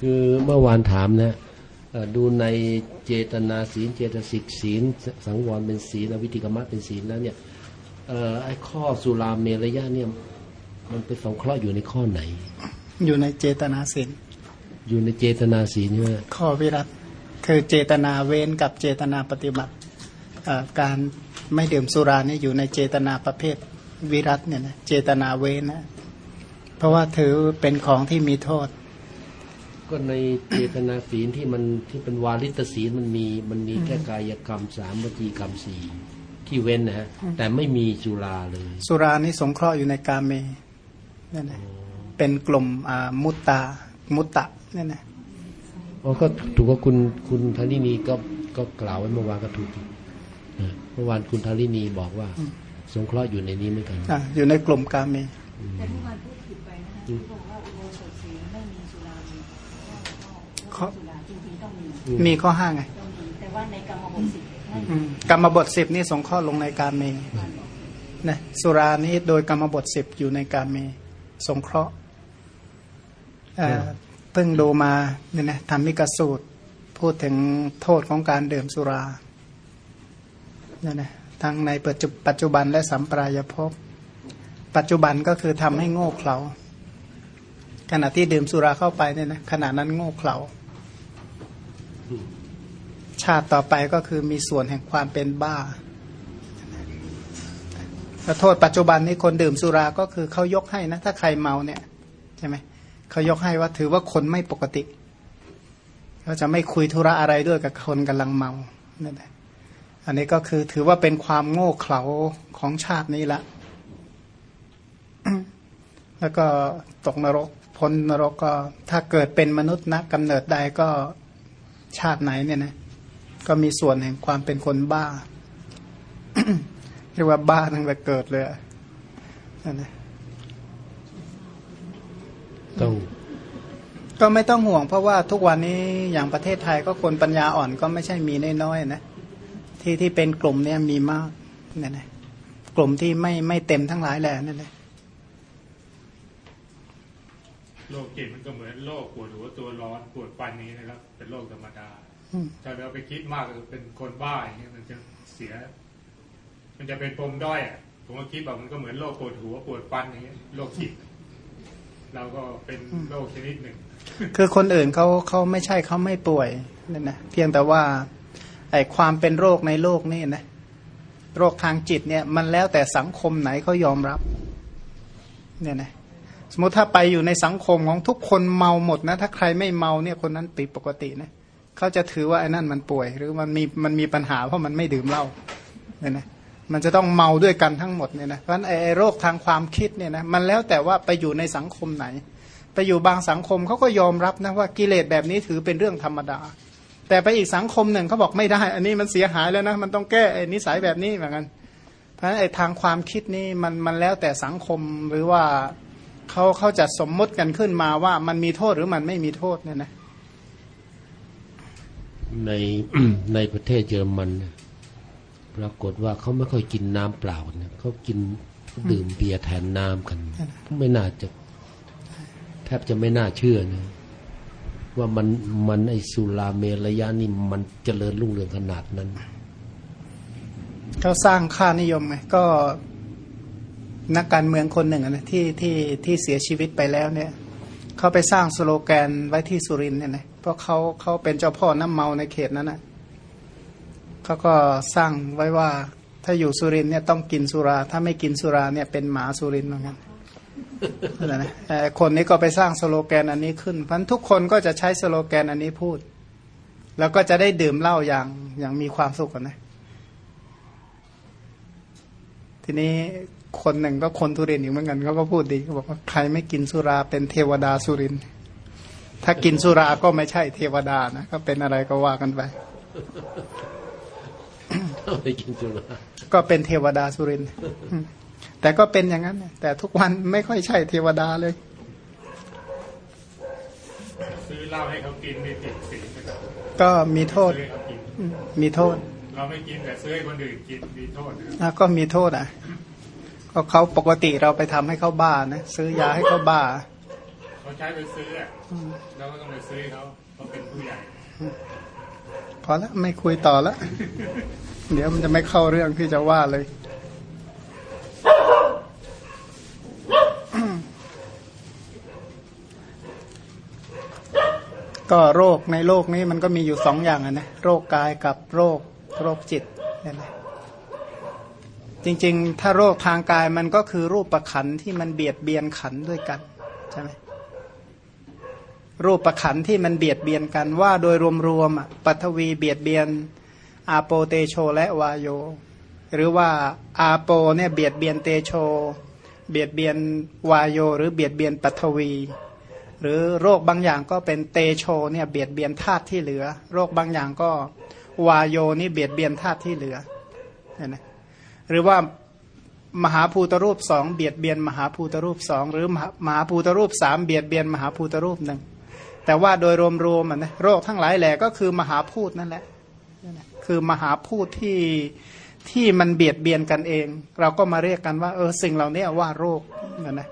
คือเมื่อวานถามนะเอ่อดูในเจตนาศีล เจตสิกศีล สังวรเป็นศีลอวิธิกรรมะเป็นศีลแล้วเนี่ยเอ่อไอ้ข้อสุราเมรยะเนี่ยมันไปสงเคราะห์อยู่ในข้อไหน อยู่ในเจตนาศีลอยู่ในเจตนาศีลใช่ไหมข้อวิรัตคือเจตนาเว้นกับเจตนาปฏิบัติเอ่อการไม่ดื่มสุรานี่อยู่ในเจตนาประเภทวิรัตเนี่ยนะเจตนาเว้นนะเพราะว่าถือเป็นของที่มีโทษ ก็ในเจตนาศีลที่มันที่เป็นวาลิตศีลมันมีมันมีแค่กายกรรมสามวจีกรรมสี่ที่เว้นนะฮะแต่ไม่มีสุราเลย สุรานี่สงเคราะห์อยู่ในกาเมนั่นนะเป็นกลุ่มอ่ามุตตามุตตะนั่นนะอ๋อก็ถูกว่าคุณคุณธนินีก็ก็กล่าวไว้เมื่อวานก็ถูกอยู่นะเมื่อวานคุณธนินีบอกว่า สงเคราะห์อยู่ในนี้เหมือนกันอ่าอยู่ในกลุ่มกาเมแต่เมื่อวานพูดผิดไปนะคะที่บอกว่าอุโบสถศีลไม่มีสุรามี ข้อสุราจริงๆต้องมีมีข้อห้าไงต้องมีแต่ว่าในกรรมบทสิบไม่อืมกรรมบทสิบนี่สงเคราะห์ลงในกาเมนะสุรานี้โดยกรรมบทสิบอยู่ในกาเมสงเคราะห์เอ่อเพิ่งดูมาเนี่ยนะธรรมิกสูตร พูดถึงโทษของการดื่มสุราเนี่ยนะทั้งในปัจจุปัจจุบันและสัมปรายภพปัจจุบันก็คือทำให้โง่เขลาขณะที่ดื่มสุราเข้าไปเนี่ยนะขณะนั้นโง่เขลา ชาติต่อไปก็คือมีส่วนแห่งความเป็นบ้าโทษปัจจุบันนี้คนดื่มสุราก็คือเขายกให้นะ ถ้าใครเมาเนี่ยใช่ไหมเขายกให้ว่าถือว่าคนไม่ปกติเขาจะไม่คุยธุระอะไรด้วยกับคนกำลังเมานั่นแหละอันนี้ก็คือถือว่าเป็นความโง่เขลาของชาตินี้ละแล้วก็ตกนรกพ้นนรกก็ ถ้าเกิดเป็นมนุษย์นะกำเนิดใดก็ชาติไหนเนี่ยนะ ก็มีส่วนแห่งความเป็นคนบ้า เรียกว่าบ้าตั้งแต่เกิดเลยอะนั่นนะต้องก็ไม่ต้องห่วงเพราะว่าทุกวันนี้อย่างประเทศไทยก็คนปัญญาอ่อนก็ไม่ใช่มีน้อยๆนะที่ที่เป็นกลุ่มเนี่ยมีมากนั่นนะกลุ่มที่ไม่ไม่เต็มทั้งหลายแหละนั่นแหละโรคจิตมันก็เหมือนโรคปวดหัวตัวร้อนปวดฟันนี้นะครับ เป็นโรคธรรมดาอืม ถ้าเราไปคิดมากก็เป็นคนบ้าอย่างเงี้ยมันจะเสีย มันจะเป็นปมด้อยอะผมก็คิดว่ามันก็เหมือนโรคปวดหัวปวดฟันอย่างเงี้ยโรคจิตเราก็เป็นโรคชนิดหนึ่ง คือคนอื่นเขาเขาไม่ใช่เขาไม่ป่วยนั่นนะเพียงแต่ว่าไอ้ความเป็นโรคในโลกนี่นะโรคทางจิตเนี่ย มันแล้วแต่สังคมไหนเขายอมรับ เนี่ยนะสมมติถ้าไปอยู่ในสังคมของทุกคนเมาหมดนะ ถ้าใครไม่เมาเนี่ยคนนั้นติดปกตินะ เขาจะถือว่าไอ้นั่นมันป่วย หรือมันมีมันมีปัญหาเพราะมันไม่ดื่มเหล้าเนี่ยนะมันจะต้องเมาด้วยกันทั้งหมดเนี่ยนะเพราะฉะนั้นไอ้โรคทางความคิดเนี่ยนะมันแล้วแต่ว่าไปอยู่ในสังคมไหน ไปอยู่บางสังคมเขาก็ยอมรับนะว่ากิเลสแบบนี้ถือเป็นเรื่องธรรมดา แต่ไปอีกสังคมหนึ่งเขาบอกไม่ได้ อันนี้มันเสียหายแล้วนะมันต้องแก้ไอ้นิสัยแบบนี้เหมือนกันเพราะฉะนั้นไอ้ทางความคิดนี่มันมันแล้วแต่สังคมหรือว่าเขาเขาจะสมมติกันขึ้นมาว่ามันมีโทษหรือมันไม่มีโทษเนี่ยนะ ในในประเทศเยอรมันปรากฏว่าเขาไม่ค่อยกินน้ำเปล่าเนี่ยเขากินดื่มเบียร์แทนน้ำกัน ไม่น่าจะ แทบจะไม่น่าเชื่อนะว่ามันมันไอสุราเมรยะนี่มันเจริญรุ่งเรืองขนาดนั้นเขาสร้างค่านิยมไงก็นักการเมืองคนหนึ่งนะที่ที่ที่เสียชีวิตไปแล้วเนี่ยเขาไปสร้างสโลแกนไว้ที่สุรินเนี่ยนะ เพราะเขาเขาเป็นเจ้าพ่อน้ำเมาในเขตนั้นนะเขาก็สร้างไว้ว่า ถ้าอยู่สุรินเนี่ยต้องกินสุรา ถ้าไม่กินสุราเนี่ยเป็นหมาสุรินเหมือนกันนะนะคนนี้ก็ไปสร้างสโลแกนอันนี้ขึ้นเพราะฉะนั้นทุกคนก็จะใช้สโลแกนอันนี้พูด แล้วก็จะได้ดื่มเหล้าอย่างอย่างมีความสุขนะทีนี้คนหนึ่งก็คนทุเรียนอยู่เหมือนกันเขาก็พูดดีเขาบอกว่าใครไม่กินสุราเป็นเทวดาสุรินทร์ ถ้ากินสุราก็ไม่ใช่เทวดานะ ก็เป็นอะไรก็ว่ากันไปไม่กินสุราก็เป็นเทวดาสุรินทร์อืมแต่ก็เป็นอย่างนั้นน่ะแต่ทุกวันไม่ค่อยใช่เทวดาเลย ซื้อเหล้าให้เขากินมีติดสินนะครับก็มีโทษซื้อให้เขากินอืมมีโทษ เราไม่กินแต่ซื้อให้คนอื่นกินมีโทษนะครับอะก็มีโทษอะก็เขาปกติเราไปทำให้เขาบ้านะซื้อยาให้เขาบ้า เขาใช้ไปซื้ออะเราก็ต้องไปซื้อเขาเขาเป็นผู้ใหญ่ พอแล้วไม่คุยต่อแล้ว เดี๋ยวมันจะไม่เข้าเรื่องที่จะว่าเลยก็โรคในโลกนี้มันก็มีอยู่สองอย่างนะโรคกายกับโรคโรคจิตนี่ยนะจริง ๆ ถ้าโรคทางกายมันก็คือรูปประขันธ์ที่มันเบียดเบียนขันด้วยกันใช่ไหม รูปประขันที่มันเบียดเบียนกันว่าโดยรวมๆอะปัทวีเบียดเบียน อาโปเตโชและวายโย หรือว่าอาโปเนี่ยเบียดเบียนเตโช เบียดเบียนวายโย หรือเบียดเบียนปัทวี หรือโรคบางอย่างก็เป็นเตโชเนี่ยเบียดเบียนธาตุที่เหลือ โรคบางอย่างก็วายโยนี่เบียดเบียนธาตุที่เหลือเห็นไหมหรือว่ามหาภูตรูปสองเบียดเบียนมหาภูตรูปสองหรือมหามหาภูตรูปสามเบียดเบียนมหาภูตรูปหนึ่ง แต่ว่าโดยรวมๆนะโรคทั้งหลายแหล่ก็คือมหาพูดนั่นแหละคือมหาพูดที่ที่มันเบียดเบียนกันเอง เราก็มาเรียกกันว่า เออสิ่งเหล่านี้ว่าโรคนะนะ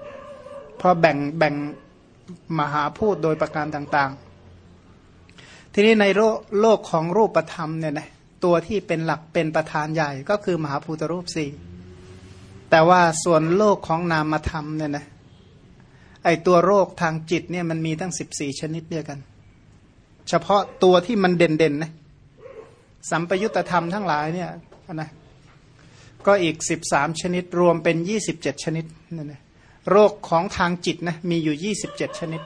พราะแบ่งแบ่งมหาพูดโดยประการต่าง ๆ ทีนี้ในโลกโลกของรูปธรรมเนี่ยนะตัวที่เป็นหลักเป็นประธานใหญ่ก็คือมหาภูตรูปสี่แต่ว่าส่วนโลกของนามธรรมเนี่ยนะ ไอตัวโรคทางจิตเนี่ยมันมีตั้งสิบสี่ชนิดเดียวกัน เฉพาะตัวที่มันเด่นๆนะสัมปยุตธรรมทั้งหลายเนี่ยนะก็อีกสิบสามชนิดรวมเป็นยี่สิบเจ็ดชนิดนั่นนะโรคของทางจิตนะมีอยู่ยี่สิบเจ็ดชนิด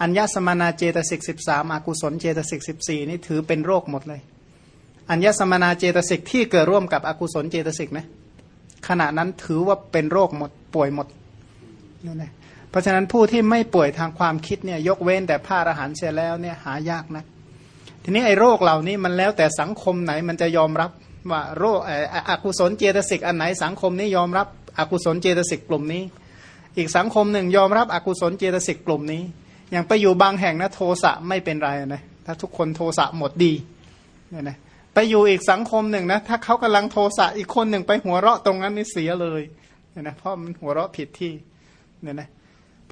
อัญญสมานาเจตสิกสิบสามอากุศลเจตสิกสิบสี่นี่ถือเป็นโรคหมดเลย อัญญสมานาเจตสิกที่เกิดร่วมกับอกุศลเจตสิกนะขณะนั้นถือว่าเป็นโรคหมดป่วยหมดนั่นแหละ เพราะฉะนั้นผู้ที่ไม่ป่วยทางความคิดเนี่ยยกเว้นแต่พระอรหันเสียแล้วเนี่ยหายากนะทีนี้ไอ้โรคเหล่านี้มันแล้วแต่สังคมไหนมันจะยอมรับว่าโรคอกุศลเจตสิกอันไหนสังคมนี้ยอมรับอกุศลเจตสิกกลุ่มนี้ อีกสังคมหนึ่งยอมรับอกุศลเจตสิกกลุ่มนี้ อย่างไปอยู่บางแห่งนะโทสะไม่เป็นไรนะถ้าทุกคนโทสะหมดดีเนี่ยนะไปอยู่อีกสังคมหนึ่งนะถ้าเขากำลังโทสะอีกคนหนึ่งไปหัวเราะตรงนั้นนี่เสียเลยเนี่ยนะเพราะมันหัวเราะผิดที่เนี่ยนะ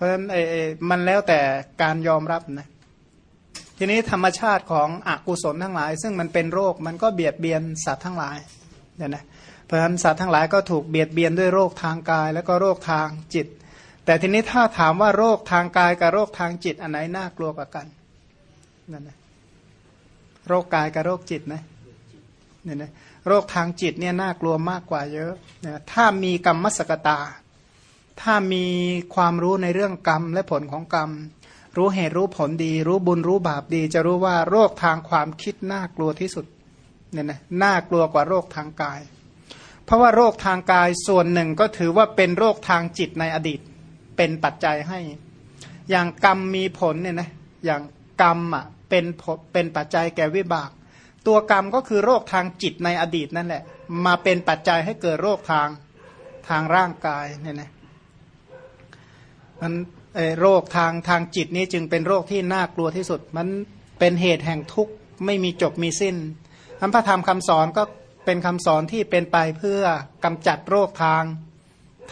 ราะฉะนั้นไอ้มันแล้วแต่การยอมรับนะทีนี้ธรรมชาติของอกุศลทั้งหลาย ซึ่งมันเป็นโรคมันก็เบียดเบียนสัตว์ทั้งหลายเนี่ยนะเพราะฉะนั้นสัตว์ทั้งหลายก็ถูกเบียดเบียนด้วยโรคทางกาย แล้วก็โรคทางจิต แต่ทีนี้ถ้าถามว่าโรคทางกายกับโรคทางจิตอันไหนน่ากลัวกว่ากันนั่นนะโรคกายกับโรคจิตนะเนี่ยนะโรคทางจิตเนี่ยน่ากลัวมากกว่าเยอะนะถ้ามีกรรมมสกตา ถ้ามีความรู้ในเรื่องกรรมและผลของกรรม รู้เหตุรู้ผลดี รู้บุญรู้บาปดี จะรู้ว่าโรคทางความคิดน่ากลัวที่สุดเนี่ยนะน่ากลัวกว่าโรคทางกาย เพราะว่าโรคทางกายส่วนหนึ่งก็ถือว่าเป็นโรคทางจิตในอดีต เป็นปัจจัยให้ อย่างกรรมมีผลเนี่ยนะอย่างกรรมอะเป็นเป็นปัจจัยแก่วิบาก ตัวกรรมก็คือโรคทางจิตในอดีตนั่นแหละ มาเป็นปัจจัยให้เกิดโรคทางทางร่างกายเนี่ยนะ มันโรคทางทางจิตนี้จึงเป็นโรคที่น่ากลัวที่สุด มันเป็นเหตุแห่งทุกข์ไม่มีจบมีสิ้นทั้นพระธรรมคำสอนก็เป็นคำสอนที่เป็นไปเพื่อกำจัดโรคทาง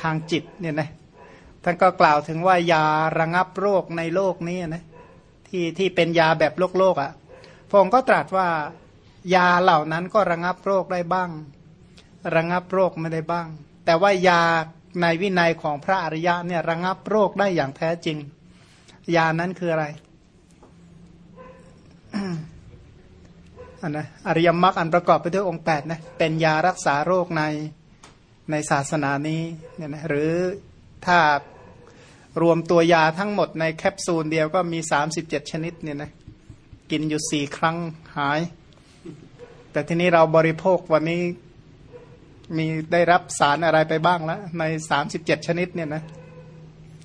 ทางจิตเนี่ยนะท่านก็กล่าวถึงว่ายาระงับโรคในโลกนี้นะที่ที่เป็นยาแบบโลกโลกอะ่ะพงค์ก็ตรัสว่ายาเหล่านั้นก็ระงับโรคได้บ้าง ระงับโรคไม่ได้บ้าง แต่ว่ายา ในวินัยของพระอริยะเนี่ยระงับโรคได้อย่างแท้จริง ยานั้นคืออะไรอันนะอริยมรรคอันประกอบไปด้วยองค์8นะเป็นยารักษาโรคในในศาสนานี้เนี่ยนะหรือถ้ารวมตัวยาทั้งหมดในแคปซูลเดียวก็มี 37 ชนิดเนี่ยนะกินอยู่สี่ครั้งหาย แต่ทีนี้เราบริโภควันนี้ มีได้รับสารอะไรไปบ้างแล้วใน37ชนิดเนี่ยนะ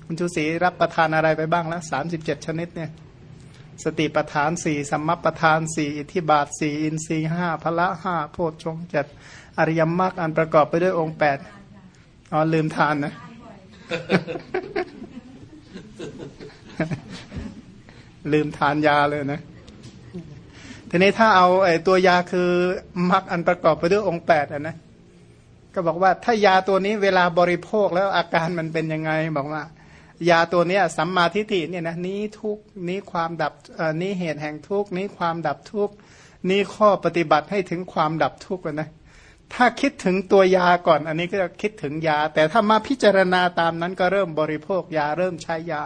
คุณชูศรีรับประทานอะไรไปบ้างแล้ว37ชนิดเนี่ย สติประทานสี่สัมมปทานสี่อิทธิบาทสี่อินทรีห้าพละห้าโพชฌงเจ็ดอริยมรรคอันประกอบไปด้วยองค์แปดอ๋อลืมทานนะ ลืมทานยาเลยนะทีนี้ถ้าเอาไอ้ตัวยาคือมรรคอันประกอบไปด้วยองค์แปดอะนะ ก็บอกว่าถ้ายาตัวนี้เวลาบริโภคแล้วอาการมันเป็นยังไง บอกว่า ยาตัวนี้สัมมาทิฏฐิเนี่ยนะนี้ทุกนี้ความดับนี้เหตุแห่งทุกนี้ความดับทุกนี้ข้อปฏิบัติให้ถึงความดับทุกข์นะถ้าคิดถึงตัวยาก่อน อันนี้ก็จะคิดถึงยา แต่ถ้ามาพิจารณาตามนั้นก็เริ่มบริโภคยาเริ่มใช้ยา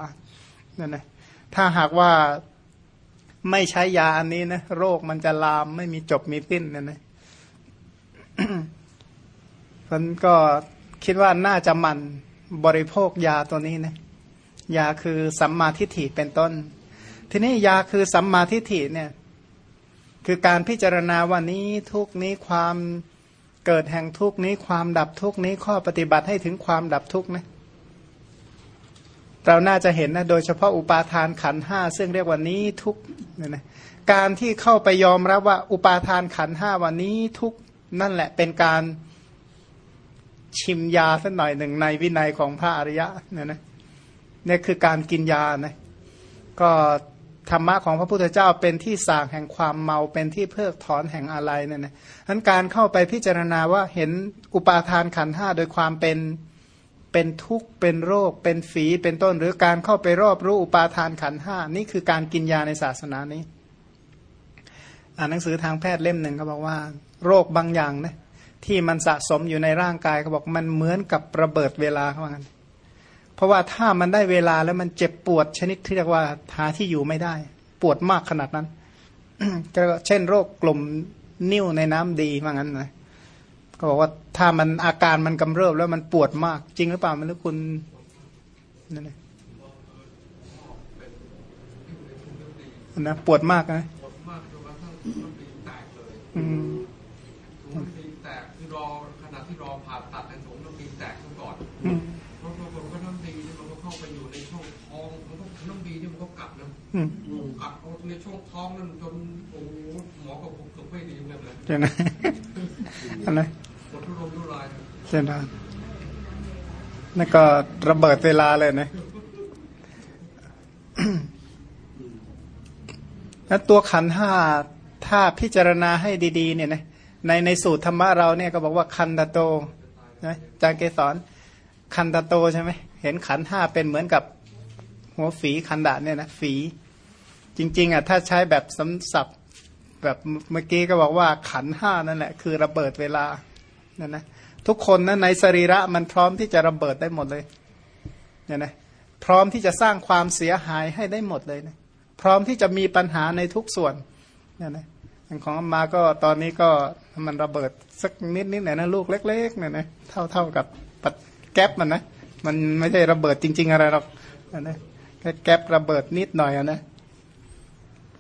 นั่นนะถ้าหากว่าไม่ใช้ยาอันนี้นะโรคมันจะลามไม่มีจบมีสิ้นนั่นนะ มันก็คิดว่าน่าจะมันบริโภคยาตัวนี้นะยาคือสัมมาทิฏฐิเป็นต้น ทีนี้ยาคือสัมมาทิฏฐิเนี่ยคือการพิจารณาว่านี้ทุกนี้ความเกิดแห่งทุกนี้ความดับทุกนี้ข้อปฏิบัติให้ถึงความดับทุกนะเราน่าจะเห็นนะโดยเฉพาะอุปาทานขันห้าซึ่งเรียกว่านี้ทุกเนี่ยนะการที่เข้าไปยอมรับว่าอุปาทานขันห้าวันนี้ทุกนั่นแหละเป็นการ ชิมยาสักหน่อยหนึ่งในวินัยของพระอริยะเนี่ยนะเนี่ยคือการกินยานะก็ธรรมะของพระพุทธเจ้าเป็นที่สางแห่งความเมาเป็นที่เพิกถอนแห่งอะไรเนี่ยนะนั้นการเข้าไปพิจารณาว่าเห็นอุปาทานขันห้าโดยความเป็นเป็นทุกข์เป็นโรค เป็นฝีเป็นต้น หรือการเข้าไปรอบรู้อุปาทานขันห้านี่คือการกินยาในศาสนานี้ อ่านหนังสือทางแพทย์เล่มหนึ่งเขาบอกว่า โรคบางอย่างนะ ที่มันสะสมอยู่ในร่างกายเขาบอกมันเหมือนกับระเบิดเวลาเขาว่างั้นเพราะว่าถ้ามันได้เวลาแล้วมันเจ็บปวดชนิดที่เรียกว่าหาที่อยู่ไม่ได้ ปวดมากขนาดนั้นก็เช่นโรคกลุ่มนิ่วในน้ำดีว่างั้นนะก็บอกว่าถ้ามันอาการมันกำเริบแล้วมันปวดมาก จริงหรือเปล่าไม่รู้คุณนั่นนะนะปวดมากนะปวดมากจนกระทั่งน้ำดีแตกเลยอืม รอขณะที่รอผ่าตัดในถุงน้ำดีแตกซะก่อนอืมเพราะปรากฏว่าน้ำดีนี่มันก็เข้าไปอยู่ในช่องท้องมันก็น้ำดีนี่มันก็กัดนะอืมกัดเอาในช่องท้องนั่นจนโอ้โหหมอก็เกือบไม่ดีเลยเลยเจ้านะอันนั้นปวดทุรนทุรายเจ้านะนั่นก็ระเบิดเวลาเลยนะแล้วตัวขันธ์ห้าถ้าพิจารณาให้ดี ๆ เนี่ยนะ ในในสูตรธรรมะเราเนี่ยก็บอกว่าคันตโตใช่ไหมจางเกสรคันตโตใช่ไหมเห็นขันห้าเป็นเหมือนกับหัวฝีคันดะเนี่ยนะฝีจริง ๆอะถ้าใช้แบบสำศัพท์แบบเมื่อกี้ก็บอกว่าขันห้านั่นแหละคือระเบิดเวลานั่นนะทุกคนนะในสรีระมันพร้อมที่จะระเบิดได้หมดเลยเนี่ยนะพร้อมที่จะสร้างความเสียหายให้ได้หมดเลยนะพร้อมที่จะมีปัญหาในทุกส่วนเนี่ยนะ ของมาก็ตอนนี้ก็มันระเบิดสักนิดนิดหน่อยนะลูกเล็กๆเนี่ยนะเท่าเท่ากับปัดแก๊ปมันนะมันไม่ใช่ระเบิดจริง ๆ อะไรหรอกนะแค่แก๊ประเบิดนิดหน่อยนะ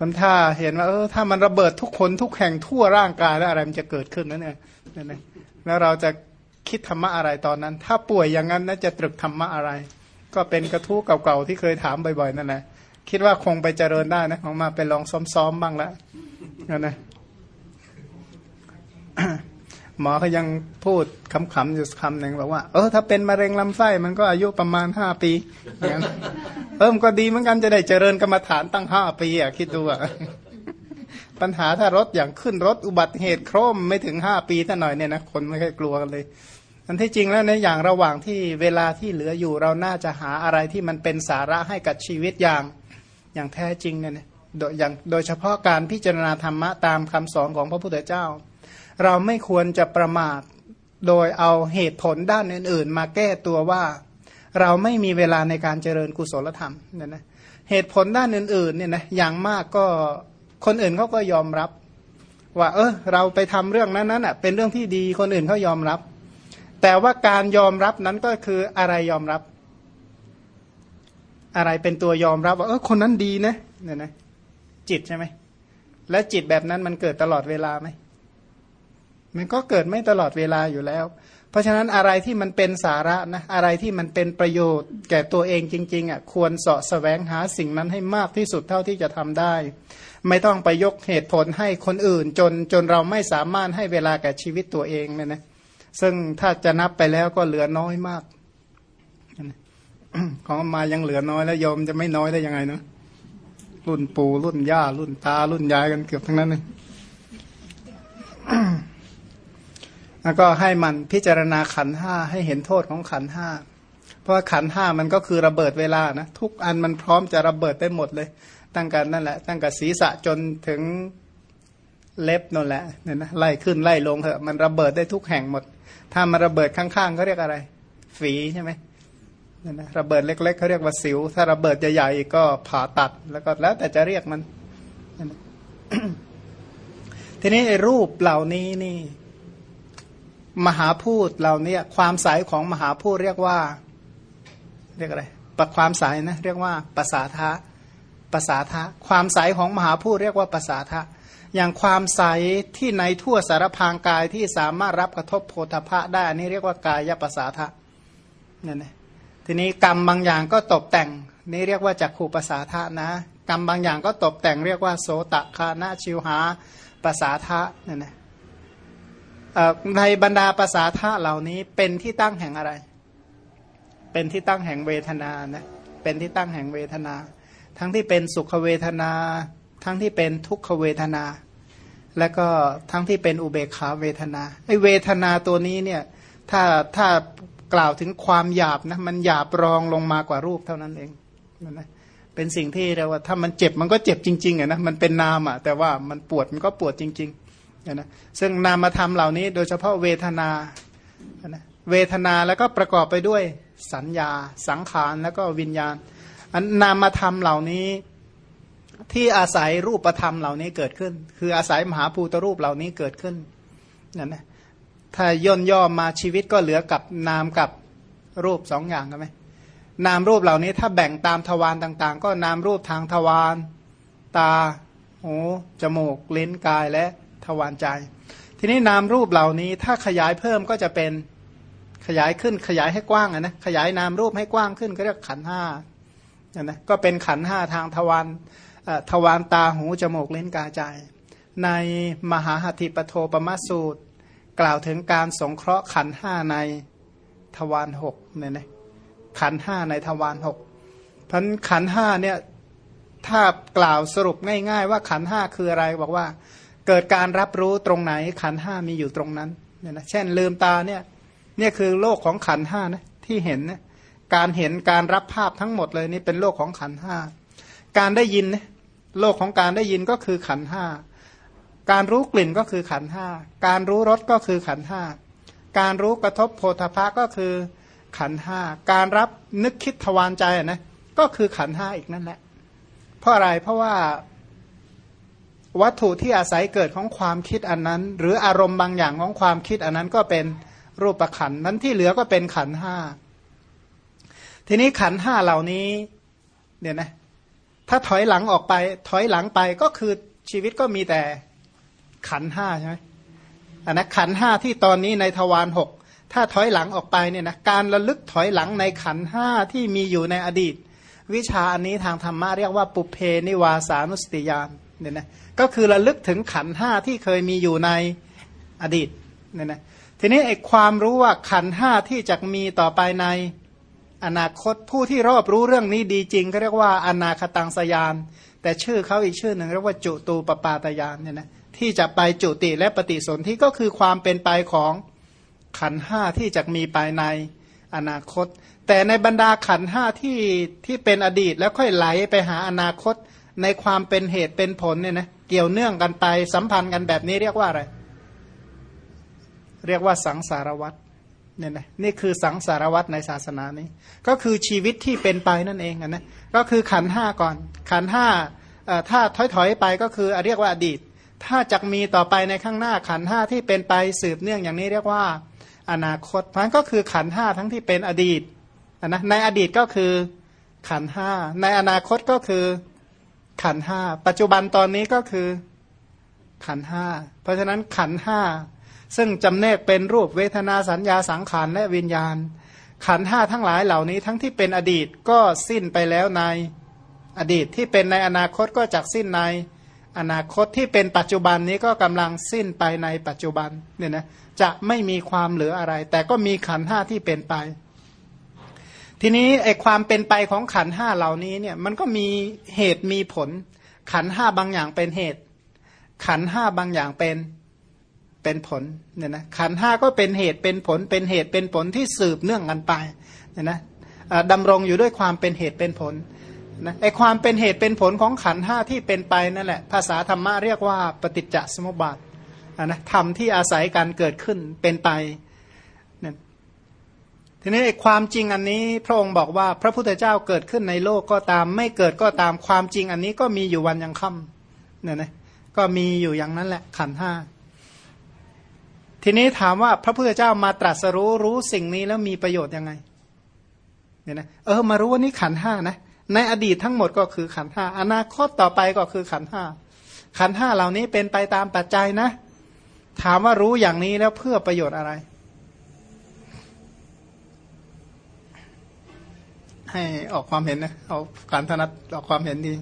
มันถ้าเห็นว่าเออถ้ามันระเบิดทุกคนทุกแห่งทั่วร่างกายแล้วอะไรมันจะเกิดขึ้นนะเนี่ยเนี่ยนะแล้วเราจะคิดธรรมะอะไรตอนนั้น ถ้าป่วยอย่างนั้นนะจะตรึกธรรมะอะไร ก็เป็นกระทู้เก่าๆที่เคยถามบ่อยๆนั่นแหละคิดว่าคงไปเจริญได้นะของมาไปลองซ้อมๆบ้างแล้ว นั่นนะหมอเขายังพูดคำๆอยู่คำหนึ่งบอกว่า เออถ้าเป็นมะเร็งลำไส้มันก็อายุประมาณห้าปีอย่างนั้นเออมันก็ดีเหมือนกันจะได้เจริญกรรมฐานตั้งห้าปีอะคิดดูอะปัญหาถ้ารถอย่างขึ้นรถอุบัติเหตุโครมไม่ถึงห้าปีถ้าหน่อยเนี่ยนะคนไม่ค่อยกลัวกันเลย อันที่จริงแล้วในอย่างระหว่างที่เวลาที่เหลืออยู่เราน่าจะหาอะไรที่มันเป็นสาระให้กับชีวิตอย่างอย่างแท้จริงเนี่ย โดยอย่างโดยเฉพาะการพิจารณาธรรมะตามคำสอนของพระพุทธเจ้า เราไม่ควรจะประมาทโดยเอาเหตุผลด้านอื่น ๆ มาแก้ตัวว่าเราไม่มีเวลาในการเจริญกุศลธรรมเนี่ยนะเหตุผลด้านอื่นๆเนี่ยนะอย่างมากก็คนอื่นเขาก็ยอมรับ ว่า เออเราไปทำเรื่องนั้นนั้นอะเป็นเรื่องที่ดีคนอื่นเขายอมรับ แต่ว่าการยอมรับนั้นก็คืออะไรยอมรับ อะไรเป็นตัวยอมรับ ว่าเออคนนั้นดีนะเนี่ยนะ จิตใช่ไหมและจิตแบบนั้นมันเกิดตลอดเวลาไหมมันก็เกิดไม่ตลอดเวลาอยู่แล้ว เพราะฉะนั้นอะไรที่มันเป็นสาระนะอะไรที่มันเป็นประโยชน์ แก่ตัวเองจริงๆอะควรเสาะแสวงหาสิ่งนั้นให้มากที่สุดเท่าที่จะทำได้ ไม่ต้องไปยกเหตุผลให้คนอื่น จนจนเราไม่สามารถให้เวลาแก่ชีวิตตัวเองเนี่ยนะซึ่งถ้าจะนับไปแล้วก็เหลือน้อยมากของมายังเหลือน้อยแล้วโยมจะไม่น้อยได้ยังไงเนาะ รุ่นปู่รุ่นย่า รุ่นตา รุ่นยายกันเกือบทั้งนั้นเลยแล้วก็ให้มันพิจารณาขันห้าให้เห็นโทษของขันห้าเพราะว่าขันห้ามันก็คือระเบิดเวลานะทุกอันมันพร้อมจะระเบิดได้หมดเลย ตั้งกันนั่นแหละ ตั้งแต่ศีรษะจนถึงเล็บนั่นแหละเนี่ยนะไล่ขึ้นไล่ลงเถอะมันระเบิดได้ทุกแห่งหมด ถ้ามันระเบิดข้างๆเขาเรียกอะไร ฝีใช่ไหม นั่นนะระเบิดเล็กๆเขาเรียกว่าสิว ถ้าระเบิดใหญ่ๆก็ผ่าตัดแล้วก็แล้วแต่จะเรียกมัน ทีนี้ไอ้รูปเหล่านี้นี่ มหาพูดเหล่านี้ความใสของมหาพูดเรียกว่า เรียกอะไรปความใสนะเรียกว่าภาษาทะภาษาทะความใสของมหาพูดเรียกว่าภาษาทะอย่างความใสที่ในทั่วสารพางกายที่สามารถรับกระทบโพธพะได้อันนี้เรียกว่ากายภาษาทะนั่นนะ ทีนี้กรรมบางอย่างก็ตกแต่ง นี่เรียกว่าจักขูภาษาทะนะ กรรมบางอย่างก็ตกแต่งเรียกว่าโสตคานะชิวหาภาษาทะนั่นนะในบรรดาภาษาทะเหล่านี้เป็นที่ตั้งแห่งอะไร เป็นที่ตั้งแห่งเวทนานะเป็นที่ตั้งแห่งเวทนา ทั้งที่เป็นสุขเวทนา ทั้งที่เป็นทุกขเวทนา และก็ทั้งที่เป็นอุเบกขาเวทนาไอเวทนาตัวนี้เนี่ยถ้าถ้า กล่าวถึงความหยาบนะมันหยาบรองลงมากว่ารูปเท่านั้นเองนะเป็นสิ่งที่เรียกว่าถ้ามันเจ็บมันก็เจ็บจริงๆอะนะมันเป็นนามอะแต่ว่ามันปวดมันก็ปวดจริงๆนะซึ่งนามธรรมเหล่านี้โดยเฉพาะเวทนานะเวทนาแล้วก็ประกอบไปด้วยสัญญา สังขารแล้วก็วิญญาณอันนามธรรมเหล่านี้ที่อาศัยรูปธรรมเหล่านี้เกิดขึ้น คืออาศัยมหาภูตรูปเหล่านี้เกิดขึ้นนั่นนะ ถ้าย่นย่อมาชีวิตก็เหลือกับนามกับรูปสองอย่างกันไหมนามรูปเหล่านี้ถ้าแบ่งตามทวารต่างๆ ก็นามรูปทางทวารตาหูจมูกลิ้นกายและทวารใจ ทีนี้นามรูปเหล่านี้ถ้าขยายเพิ่มก็จะเป็นขยายขึ้นขยายให้กว้างนะขยายนามรูปให้กว้างขึ้นก็เรียกขันห้านะก็เป็นขันห้าทางทวารทวารตาหูจมูกลิ้นกายใจ ในมหาหัตถิปโทปมาสูตร กล่าวถึงการสงเคราะห์ขันห้าในทวารหกเนี่ยนะขันห้าในทวารหกพันขันห้าเนี่ยถ้ากล่าวสรุปง่าย ๆ ว่าขันห้าคืออะไรบอกว่า เกิดการรับรู้ตรงไหนขันห้ามีอยู่ตรงนั้นเนี่ยนะเช่นลืมตาเนี่ยเนี่ยคือโลกของขันห้านะที่เห็นนะการเห็นการรับภาพทั้งหมดเลยนี่เป็นโลกของขันห้าการได้ยินนะโลกของการได้ยินก็คือขันห้า การรู้กลิ่นก็คือขันห้าการรู้รสก็คือขันห้าการรู้กระทบโพธพะก็คือขันห้าการรับนึกคิดทวารใจนะก็คือขันห้าอีกนั่นแหละ เพราะอะไรเพราะว่าวัตถุที่อาศัยเกิดของความคิดอันนั้น หรืออารมณ์บางอย่างของความคิดอันนั้นก็เป็นรูปขันนั้นที่เหลือก็เป็นขันห้าทีนี้ขันห้าเหล่านี้เนี่ยนะถ้าถอยหลังออกไป ถอยหลังไปก็คือชีวิตก็มีแต่ ขันห้าใช่ไหมอันนะขันห้าที่ตอนนี้ในทวารหกถ้าถอยหลังออกไปเนี่ยนะการระลึกถอยหลังในขันห้าที่มีอยู่ในอดีต วิชาอันนี้ทางธรรมะเรียกว่าปุเพนิวาสานุสติยานเนี่ยนะก็คือระลึกถึงขันห้าที่เคยมีอยู่ในอดีตเนี่ยนะทีนี้ไอ้ความรู้ว่าขันห้าที่จะมีต่อไปในอนาคตผู้ที่รอบรู้เรื่องนี้ดีจริง ก็เรียกว่าอนาคตังสยาน แต่ชื่อเขาอีกชื่อหนึ่งเรียกว่าจุตูปปาตยานเนี่ยนะ ที่จะไปจุติและปฏิสนธิก็คือความเป็นไปของขันห้าที่จะมีไปในอนาคต แต่ในบรรดาขันห้าที่ที่เป็นอดีตแล้วค่อยไหลไปหาอนาคตในความเป็นเหตุเป็นผลเนี่ยนะเกี่ยวเนื่องกันไปสัมพันธ์กันแบบนี้เรียกว่าอะไร เรียกว่าสังสารวัตรเนี่ยนะนี่คือสังสารวัตรในศาสนานี้ ก็คือชีวิตที่เป็นไปนั่นเองนะก็คือขันห้าก่อน ขันห้าถ้าถอยๆไปก็คือเรียกว่าอดีต ถ้าจะมีต่อไปในข้างหน้าขันห้าที่เป็นไปสืบเนื่องอย่างนี้เรียกว่า อนาคตเพราะนั้นก็คือขันห้าทั้งที่เป็นอดีตนะในอดีตก็คือขันห้าในอนาคตก็คือขันห้าปัจจุบันตอนนี้ก็คือขันห้าเพราะฉะนั้นขันห้าซึ่งจำแนกเป็นรูปเวทนาสัญญาสังขารและวิญญาณ ขันห้าทั้งหลายเหล่านี้ทั้งที่เป็นอดีตก็สิ้นไปแล้วในอดีตที่เป็นในอนาคตก็จักสิ้นใน อนาคตที่เป็นปัจจุบันนี้ก็กำลังสิ้นไปในปัจจุบันเนี่ยนะจะไม่มีความเหลืออะไร แต่ก็มีขันห้าที่เป็นไป ทีนี้ไอความเป็นไปของขันห้าเหล่านี้เนี่ยมันก็มีเหตุมีผล ขันห้าบางอย่างเป็นเหตุ ขันห้าบางอย่างเป็นเป็นผลเนี่ยนะขันห้าก็เป็นเหตุเป็นผล เป็นเหตุเป็นผลที่สืบเนื่องกันไปเนี่ยนะดำรงอยู่ด้วยความเป็นเหตุเป็นผล นะไอความเป็นเหตุเป็นผลของขันห้าที่เป็นไปนั่นแหละ ภาษาธรรมะเรียกว่าปฏิจจสมุปบาทนะธรรมที่อาศัยการเกิดขึ้นเป็นไปเนี่ยทีนี้ไอความจริงอันนี้พระองค์บอกว่าพระพุทธเจ้าเกิดขึ้นในโลกก็ตาม ไม่เกิดก็ตามความจริงอันนี้ก็มีอยู่วันยังค่ำเนี่ยนะก็มีอยู่อย่างนั้นแหละขันห้าทีนี้ถามว่าพระพุทธเจ้ามาตรัสรู้รู้สิ่งนี้แล้วมีประโยชน์ยังไงเนี่ยนะเออมารู้ว่านี่ขันห้านะ ในอดีตทั้งหมดก็คือขันห้าอนาคตต่อไปก็คือขันห้าขันห้าเหล่านี้เป็นไปตามปัจจัยนะ ถามว่ารู้อย่างนี้แล้วเพื่อประโยชน์อะไร ให้ออกความเห็นนะเอาการถนัดออกความเห็นดี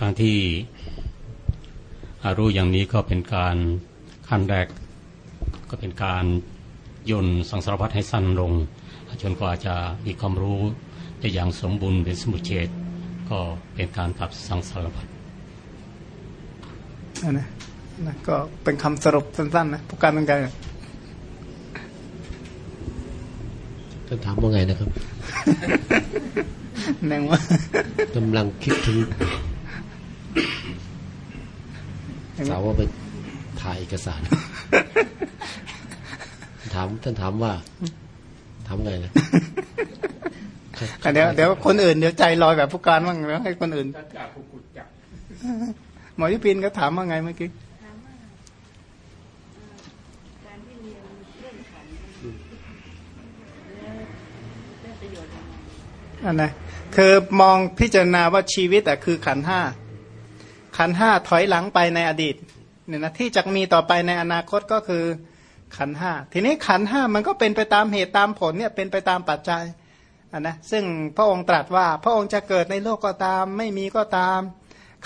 การที่รู้อย่างนี้ก็เป็นการขั้นแรกก็เป็นการ ย่นสังสารวัตให้สั้นลง จนกว่าจะมีความรู้ได้อย่างสมบูรณ์เป็นสมุทเฉดก็เป็นการตัดสังสารวัตนะนะนะก็เป็นคำสรุปสั้นๆนะผู้การเป็นไงท่านถามว่าไงนะครับแนงว่ากำลังคิดถึงสาวว่าไปถ่ายเอกสารถาม ท่านถามว่าถามไงนะเดี๋ยวเดี๋ยวคนอื่นเดี๋ยวใจลอยแบบผู้การบ้างแล้วให้คนอื่นจัดจากกุกุจจักหมอยุพินก็ถามว่าไงเมื่อกี้ถามว่าเอ่อการที่เรียนเรื่องขันธ์แล้วได้ประโยชน์ยังไงอันนะคือมองพิจารณาว่าชีวิตอะคือขันธ์ห้าขันธ์ห้าถอยหลังไปในอดีตเนี่ยนะที่จะมีต่อไปในอนาคตก็คือ ขันธ์ห้าทีนี้ขันธ์ห้ามันก็เป็นไปตามเหตุตามผลเนี่ยเป็นไปตามปัจจัยอันนะซึ่งพระองค์ตรัสว่า พระองค์จะเกิดในโลกก็ตาม ไม่มีก็ตาม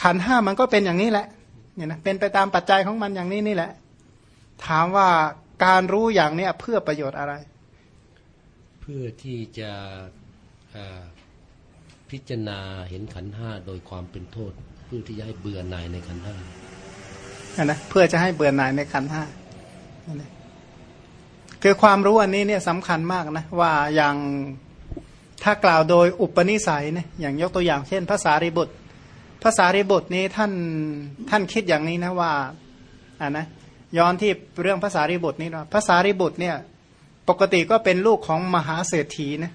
ขันธ์ห้ามันก็เป็นอย่างนี้แหละเนี่ยนะเป็นไปตามปัจจัยของมันอย่างนี้นี่แหละ ถามว่าการรู้อย่างเนี้ยเพื่อประโยชน์อะไร เพื่อที่จะเอ่อพิจารณาเห็นขันธ์ห้าโดยความเป็นโทษ เพื่อที่จะให้เบื่อหน่ายในขันธ์ห้านะนะเพื่อจะให้เบื่อหน่ายในขันธ์ห้านั่นเอง คือความรู้อันนี้เนี่ยสำคัญมากนะว่าอย่างถ้ากล่าวโดยอุปนิสัยเนี่ยอย่างยกตัวอย่างเช่นภาษาริบุตรภาษาริบุตรนี้ท่านท่านคิดอย่างนี้นะว่าอ่านะย้อนที่เรื่องภาษาริบุตรนี้นะภาษาริบุตรเนี่ยปกติก็เป็นลูกของมหาเศรษฐีนะ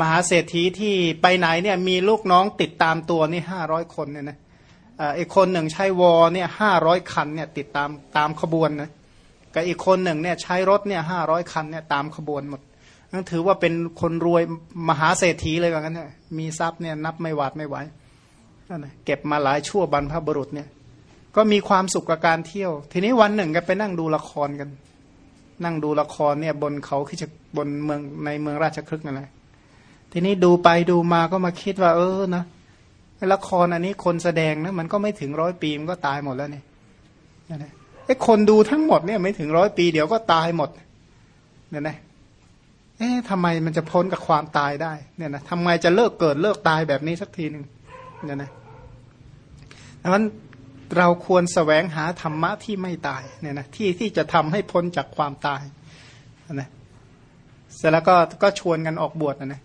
มหาเศรษฐีที่ไปไหนเนี่ยมีลูกน้องติดตามตัวนี่ห้าร้อยคนเนี่ยนะอ่าอีกคนหนึ่งใช้วอเนี่ยห้าร้อยคันเนี่ยติดตามตามขบวนนะ กับอีกคนหนึ่งเนี่ยใช้รถเนี่ยห้าร้อยคันเนี่ยตามขบวนหมดนั่นถือว่าเป็นคนรวยมหาเศรษฐีเลยว่างั้นเนี่ยมีทรัพย์เนี่ยนับไม่หวาดไม่ไหวนั่นนะเก็บมาหลายชั่วบรรพบุรุษเนี่ย ก็มีความสุขกับการเที่ยว ทีนี้วันหนึ่งก็ไปนั่งดูละครกัน นั่งดูละครเนี่ยบนเขาที่จะบนเมืองในเมืองราชครึกนั่นแหละทีนี้ดูไปดูมาก็มาคิดว่า เออนะละครอันนี้คนแสดงนะมันก็ไม่ถึงร้อยปีมันก็ตายหมดแล้วเนี่ยนะ อ้คนดูทั้งหมดเนี่ยไม่ถึงร้อยปีเดี๋ยวก็ตายหมด เนี่ยนะเอ๊ะทำไมมันจะพ้นกับความตายได้ เนี่ยนะทำไมจะเลิกเกิดเลิกตายแบบนี้สักทีหนึ่งเนี่ยนะดังนั้นเราควรแสวงหาธรรมะที่ไม่ตายเนี่ยนะที่ที่จะทำให้พ้นจากความตายนะเสร็จแล้วก็ก็ชวนกันออกบวชนะนะ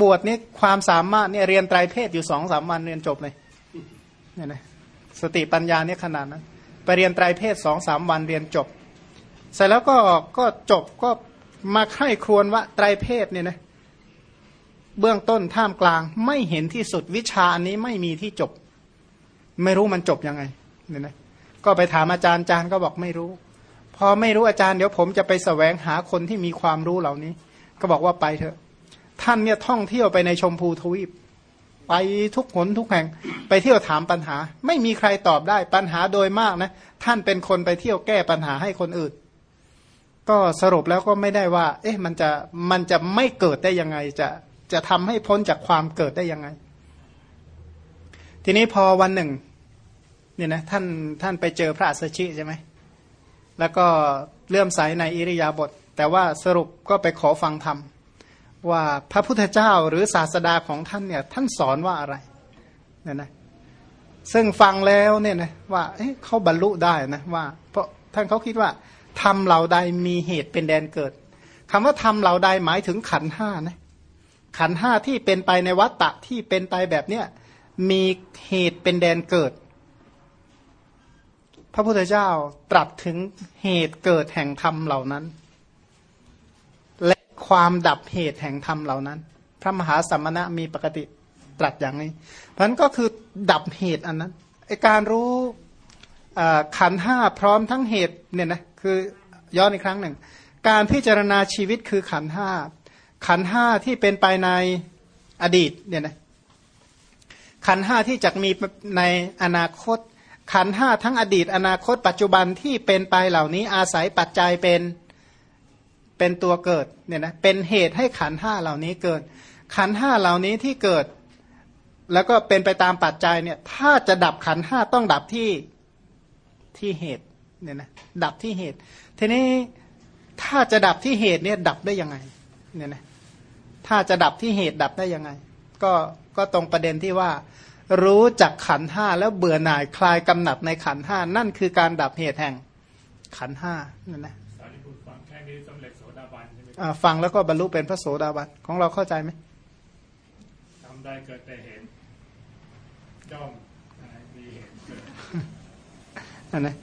บวชนี่ความสามารถเนี่ยเรียนไตรเพศอยู่สองสามวันเรียนจบเลยเนี่ยนะสติปัญญาเนี่ยขนาดนั้น ไปเรียนไตรเพศสองสามวันเรียนจบ เสร็จแล้วก็ก็จบก็มาไข้ครวนว่าไตรเพศเนี่ยนะเบื้องต้นท่ามกลางไม่เห็นที่สุดวิชาอันนี้ไม่มีที่จบ ไม่รู้มันจบยังไงเนี่ยนะก็ไปถามอาจารย์อาจารย์ก็บอกไม่รู้ พอไม่รู้อาจารย์เดี๋ยวผมจะไปแสวงหาคนที่มีความรู้เหล่านี้ ก็บอกว่าไปเถอะ ท่านเนี่ยท่องเที่ยวไปในชมพูทวีป ไปทุกหนทุกแห่ง ไปเที่ยวถามปัญหา ไม่มีใครตอบได้ปัญหาโดยมากนะ ท่านเป็นคนไปเที่ยวแก้ปัญหาให้คนอื่น ก็สรุปแล้วก็ไม่ได้ว่า เอ๊ะมันจะมันจะไม่เกิดได้ยังไง จะจะทำให้พ้นจากความเกิดได้ยังไง ทีนี้พอวันหนึ่งเนี่ยนะท่านท่านไปเจอพระอัสสชิใช่ไหมแล้วก็เลื่อมใสในอิริยาบถแต่ว่าสรุปก็ไปขอฟังธรรม ว่าพระพุทธเจ้าหรือศาสดาของท่านเนี่ยท่านสอนว่าอะไรเนี่ยนะซึ่งฟังแล้วเนี่ยนะว่าเเขาบรรลุได้นะว่า เพราะท่านเขาคิดว่าทำเหล่าใดมีเหตุเป็นแดนเกิดคำว่าทำเหล่าใดหมายถึงขันห้านะขันห้าที่เป็นไปในวัฏฏะที่เป็นไปแบบเนี้ยมีเหตุเป็นแดนเกิด พระพุทธเจ้าตรัสถึงเหตุเกิดแห่งธรรมเหล่านั้น ความดับเหตุแห่งธรรมเหล่านั้น พระมหาสัมมณะมีปกติตรัสอย่างนี้ เพราะนั้นก็คือดับเหตุอันนั้นไอการรู้ขันห้าพร้อมทั้งเหตุเนี่ยนะคือย้อนอีกครั้งหนึ่ง การพิจารณาชีวิตคือขันห้าขันห้าที่เป็นไปในอดีตเนี่ยนะขันห้าที่จะมีในอนาคต ขันห้าทั้งอดีต อนาคต ปัจจุบันที่เป็นไปเหล่านี้อาศัยปัจจัยเป็น เป็นตัวเกิดเนี่ยนะเป็นเหตุให้ขันห้าเหล่านี้เกิด ขันห้าเหล่านี้ที่เกิด แล้วก็เป็นไปตามปัจจัยเนี่ยถ้าจะดับขันห้าต้องดับที่ที่เหตุเนี่ยนะดับที่เหตุ ทีนี้ถ้าจะดับที่เหตุเนี่ยดับได้ยังไงเนี่ยนะถ้าจะดับที่เหตุดับได้ยังไง ก็ก็ตรงประเด็นที่ว่า รู้จักขันห้าแล้วเบื่อหน่ายคลายกำหนัดในขันห้านั่นคือการดับเหตุแห่งขันห้านั่นนะสารีบุตรฟังแค่นี้สำเร็จ ฟังแล้วก็บรรลุเป็นพระโสดาบันของเราเข้าใจไหมทำได้เกิดแต่เห็นย่อมมีเหตุเกิดนั่นนะ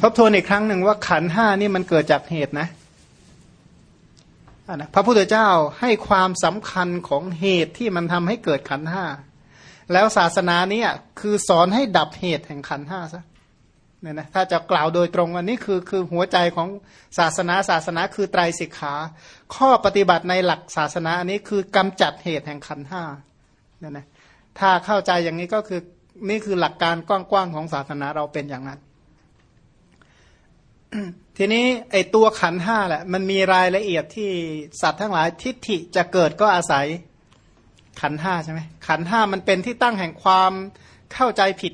ทบทวนอีกครั้งหนึ่งว่าขันธ์ห้านี่มันเกิดจากเหตุนะอะนะพระพุทธเจ้าให้ความสำคัญของเหตุที่มันทำให้เกิดขันธ์ห้าแล้วศาสนาเนี้คือสอนให้ดับเหตุแห่งขันธ์ห้าซะ เนี่ยนะถ้าจะกล่าวโดยตรงอันนี้คือคือหัวใจของศาสนาศาสนาคือไตรสิกขา ข้อปฏิบัติในหลักศาสนาอันนี้คือกำจัดเหตุแห่งขันห้าเนี่ยนะถ้าเข้าใจอย่างนี้ก็คือนี่คือหลักการกว้างๆของศาสนาเราเป็นอย่างนั้น ทีนี้ไอตัวขันห้าแหละมันมีรายละเอียดที่สัตว์ทั้งหลายทิฏฐิจะเกิดก็อาศัยขันห้าใช่ไหมขันห้ามันเป็นที่ตั้งแห่งความเข้าใจผิด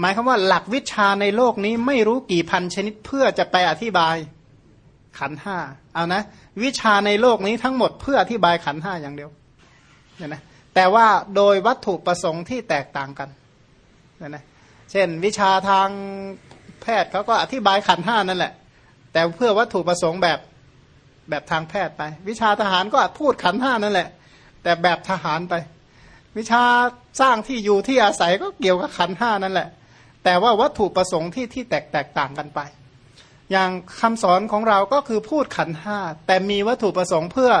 หมายความว่าหลักวิชาในโลกนี้ไม่รู้กี่พันชนิดเพื่อจะไปอธิบายขันห้าเอานะ วิชาในโลกนี้ทั้งหมดเพื่ออธิบายขันห้าอย่างเดียวเนี่ยนะแต่ว่าโดยวัตถุประสงค์ที่แตกต่างกันเนี่ยนะเช่น วิชาทางแพทย์เขาก็อธิบายขันห้านั่นแหละ แต่เพื่อวัตถุประสงค์แบบแบบทางแพทย์ไป วิชาทหารก็พูดขันห้านั่นแหละ แต่แบบทหารไป วิชาสร้างที่อยู่ที่อาศัยก็เกี่ยวกับขันห้านั่นแหละ แต่ว่าวัตถุประสงค์ที่ที่แตกแตกต่างกันไป อย่างคำสอนของเราก็คือพูดขันห้าแต่มีวัตถุประสงค์เพื่อ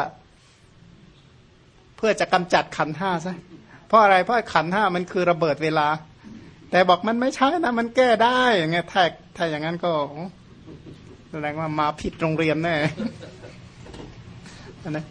เพื่อจะกำจัดขันห้าซะเพราะอะไรเพราะขันห้ามันคือระเบิดเวลา แต่บอกมันไม่ใช่นะมันแก้ได้อย่างเงี้ยถ้าถ้าอย่างนั้นก็แสดงว่ามาผิดโรงเรียนแน่นะ